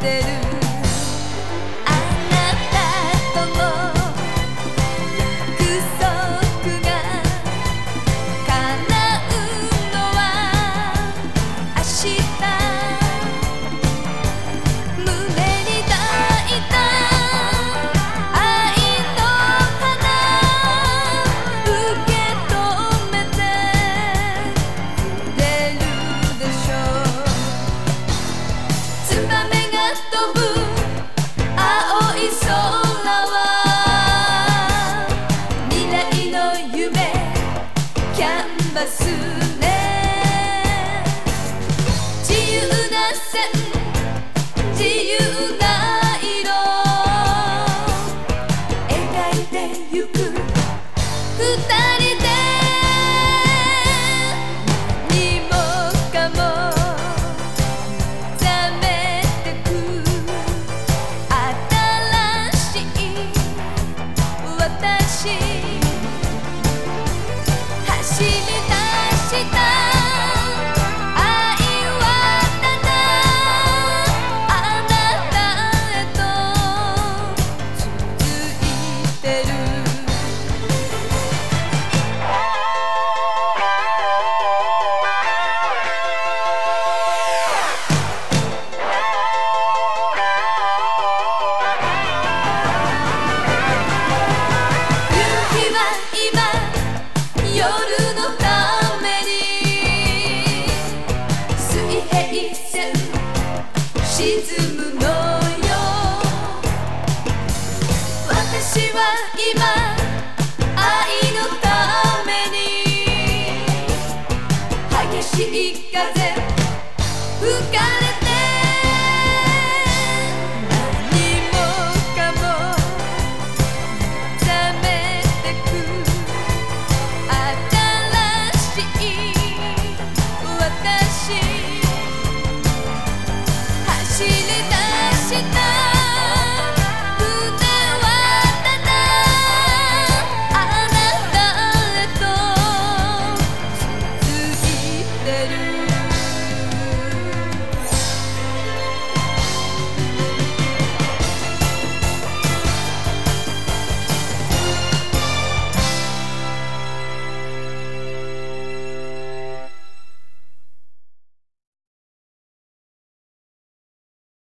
てる i'll the soup. 今夜のために水平線沈むのよ。私は今愛のために。激しい風